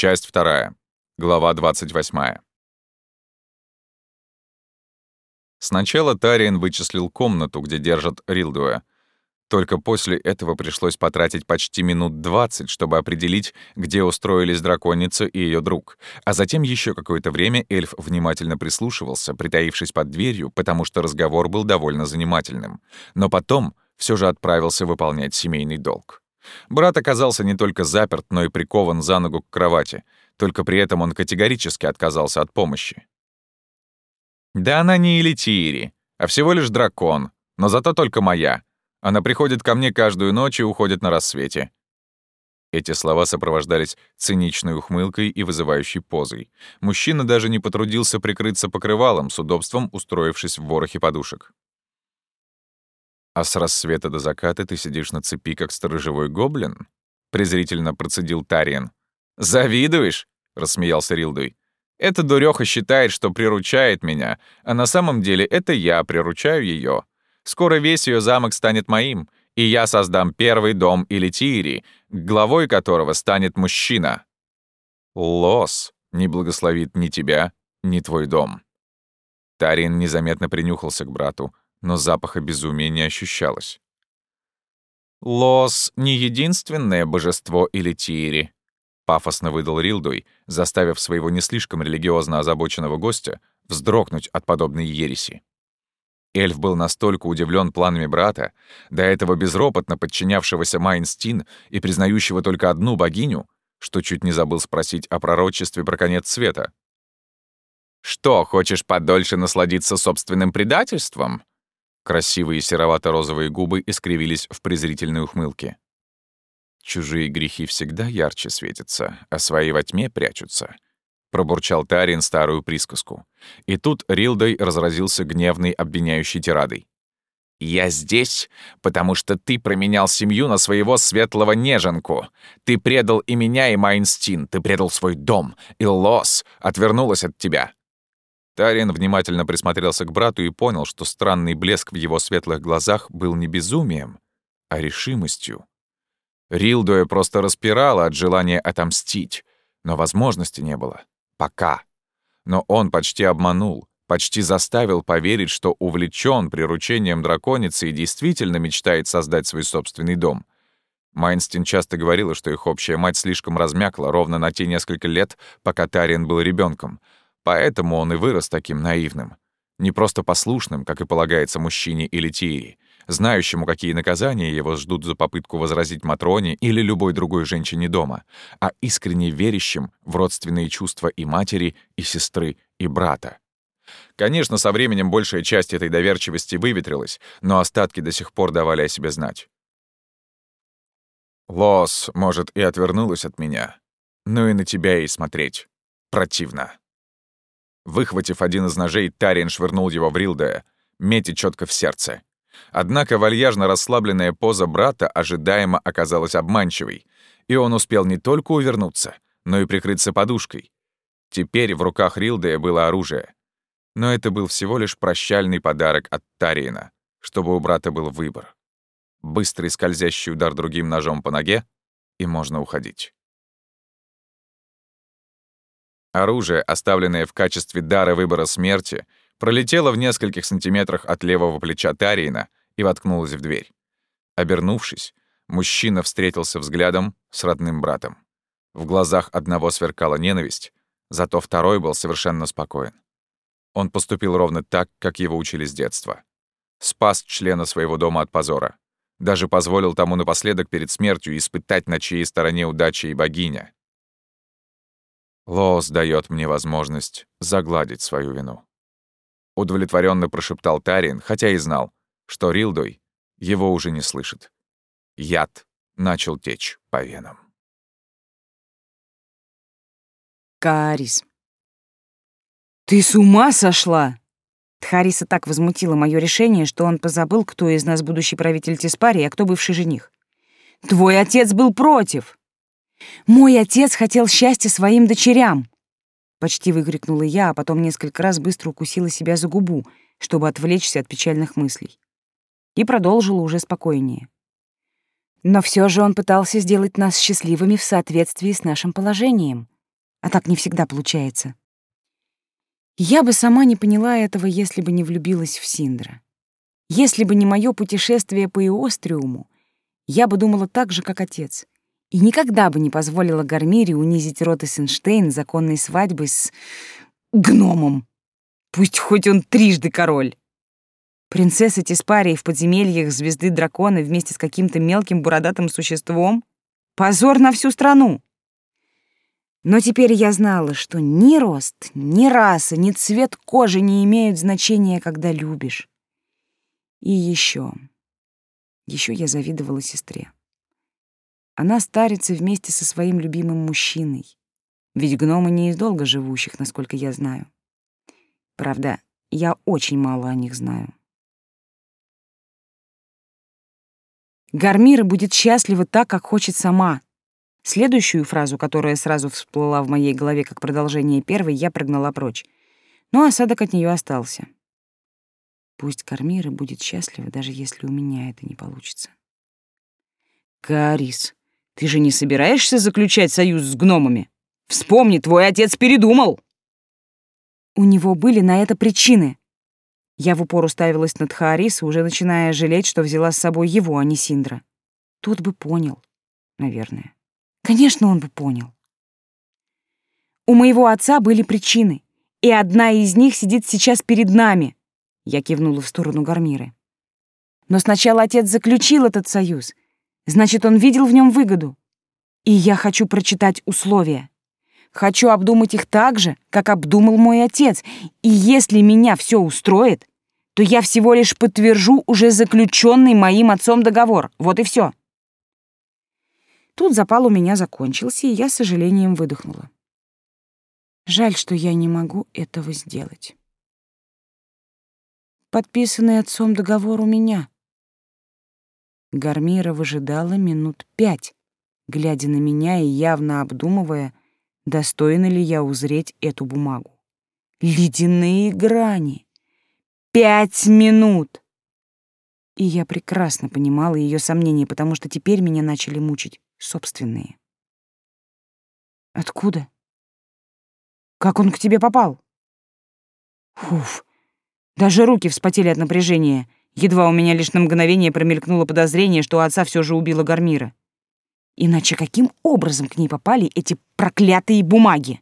Часть вторая. Глава 28. Сначала Тариен вычислил комнату, где держат Рилдуя. Только после этого пришлось потратить почти минут 20, чтобы определить, где устроились драконица и ее друг. А затем еще какое-то время эльф внимательно прислушивался, притаившись под дверью, потому что разговор был довольно занимательным. Но потом все же отправился выполнять семейный долг. Брат оказался не только заперт, но и прикован за ногу к кровати. Только при этом он категорически отказался от помощи. «Да она не Элитири, а всего лишь дракон, но зато только моя. Она приходит ко мне каждую ночь и уходит на рассвете». Эти слова сопровождались циничной ухмылкой и вызывающей позой. Мужчина даже не потрудился прикрыться покрывалом, с удобством устроившись в ворохе подушек. «А с рассвета до заката ты сидишь на цепи, как сторожевой гоблин?» — презрительно процедил Тариен. «Завидуешь?» — рассмеялся Рилдуй. «Эта дурёха считает, что приручает меня, а на самом деле это я приручаю её. Скоро весь её замок станет моим, и я создам первый дом Илитири, главой которого станет мужчина. Лос не благословит ни тебя, ни твой дом». Тарин незаметно принюхался к брату, но запаха безумия не ощущалось. «Лос — не единственное божество или Тири», — пафосно выдал Рилдуй, заставив своего не слишком религиозно озабоченного гостя вздрогнуть от подобной ереси. Эльф был настолько удивлен планами брата, до этого безропотно подчинявшегося Майнстин и признающего только одну богиню, что чуть не забыл спросить о пророчестве про конец света. «Что, хочешь подольше насладиться собственным предательством?» Красивые серовато-розовые губы искривились в презрительной ухмылке. «Чужие грехи всегда ярче светятся, а свои во тьме прячутся», — пробурчал Тарин старую присказку. И тут Рилдой разразился гневной обвиняющей тирадой. «Я здесь, потому что ты променял семью на своего светлого неженку. Ты предал и меня, и Майнстин, ты предал свой дом, и Лос отвернулась от тебя. Тарин внимательно присмотрелся к брату и понял, что странный блеск в его светлых глазах был не безумием, а решимостью. Рилдуя просто распирала от желания отомстить, но возможности не было. Пока. Но он почти обманул, почти заставил поверить, что увлечен приручением драконицы и действительно мечтает создать свой собственный дом. Майнстин часто говорила, что их общая мать слишком размякла ровно на те несколько лет, пока Тарин был ребенком, Поэтому он и вырос таким наивным. Не просто послушным, как и полагается мужчине или Тири, знающему, какие наказания его ждут за попытку возразить Матроне или любой другой женщине дома, а искренне верящим в родственные чувства и матери, и сестры, и брата. Конечно, со временем большая часть этой доверчивости выветрилась, но остатки до сих пор давали о себе знать. Лос, может, и отвернулась от меня, но и на тебя ей смотреть противно. Выхватив один из ножей, Тарин швырнул его в Рилдея, метя четко в сердце. Однако вальяжно расслабленная поза брата ожидаемо оказалась обманчивой, и он успел не только увернуться, но и прикрыться подушкой. Теперь в руках Рилдея было оружие. Но это был всего лишь прощальный подарок от Тариена, чтобы у брата был выбор. Быстрый скользящий удар другим ножом по ноге, и можно уходить. Оружие, оставленное в качестве дара выбора смерти, пролетело в нескольких сантиметрах от левого плеча Тариена и воткнулось в дверь. Обернувшись, мужчина встретился взглядом с родным братом. В глазах одного сверкала ненависть, зато второй был совершенно спокоен. Он поступил ровно так, как его учили с детства. Спас члена своего дома от позора. Даже позволил тому напоследок перед смертью испытать, на чьей стороне удача и богиня. Лоос дает мне возможность загладить свою вину. Удовлетворенно прошептал Тарин, хотя и знал, что Рилдой его уже не слышит. Яд начал течь по венам. Карис. «Ты с ума сошла?» Тхариса так возмутила мое решение, что он позабыл, кто из нас будущий правитель Тиспари, а кто бывший жених. «Твой отец был против!» «Мой отец хотел счастья своим дочерям!» Почти выкрикнула я, а потом несколько раз быстро укусила себя за губу, чтобы отвлечься от печальных мыслей. И продолжила уже спокойнее. Но все же он пытался сделать нас счастливыми в соответствии с нашим положением. А так не всегда получается. Я бы сама не поняла этого, если бы не влюбилась в Синдра. Если бы не мое путешествие по Иостриуму, я бы думала так же, как отец, и никогда бы не позволила Гармире унизить род Эссенштейн законной свадьбы с... гномом. Пусть хоть он трижды король. Принцесса Тиспарии в подземельях звезды дракона вместе с каким-то мелким бородатым существом? Позор на всю страну! Но теперь я знала, что ни рост, ни раса, ни цвет кожи не имеют значения, когда любишь. И еще, еще я завидовала сестре. Она старится вместе со своим любимым мужчиной. Ведь гномы не из долго живущих, насколько я знаю. Правда, я очень мало о них знаю. Гармира будет счастлива так, как хочет сама. Следующую фразу, которая сразу всплыла в моей голове как продолжение первой, я прогнала прочь. Но осадок от нее остался. Пусть Кармира будет счастлива, даже если у меня это не получится. Карис, ты же не собираешься заключать союз с гномами? Вспомни, твой отец передумал. У него были на это причины. Я в упор уставилась на Тхаариса, уже начиная жалеть, что взяла с собой его, а не Синдра. Тот бы понял, наверное. Конечно, он бы понял. У моего отца были причины, и одна из них сидит сейчас перед нами. Я кивнула в сторону Гармиры. Но сначала отец заключил этот союз. Значит, он видел в нем выгоду. И я хочу прочитать условия. Хочу обдумать их так же, как обдумал мой отец. И если меня все устроит, то я всего лишь подтвержу уже заключенный моим отцом договор. Вот и все. Тут запал у меня закончился, и я с сожалением выдохнула. Жаль, что я не могу этого сделать. Подписанный отцом договор у меня. Гармира выжидала минут пять, глядя на меня и явно обдумывая, достойна ли я узреть эту бумагу. Ледяные грани. Пять минут! И я прекрасно понимала ее сомнения, потому что теперь меня начали мучить собственные. Откуда? Как он к тебе попал? Фуф, даже руки вспотели от напряжения. Едва у меня лишь на мгновение промелькнуло подозрение, что отца все же убила Гармира. Иначе каким образом к ней попали эти проклятые бумаги?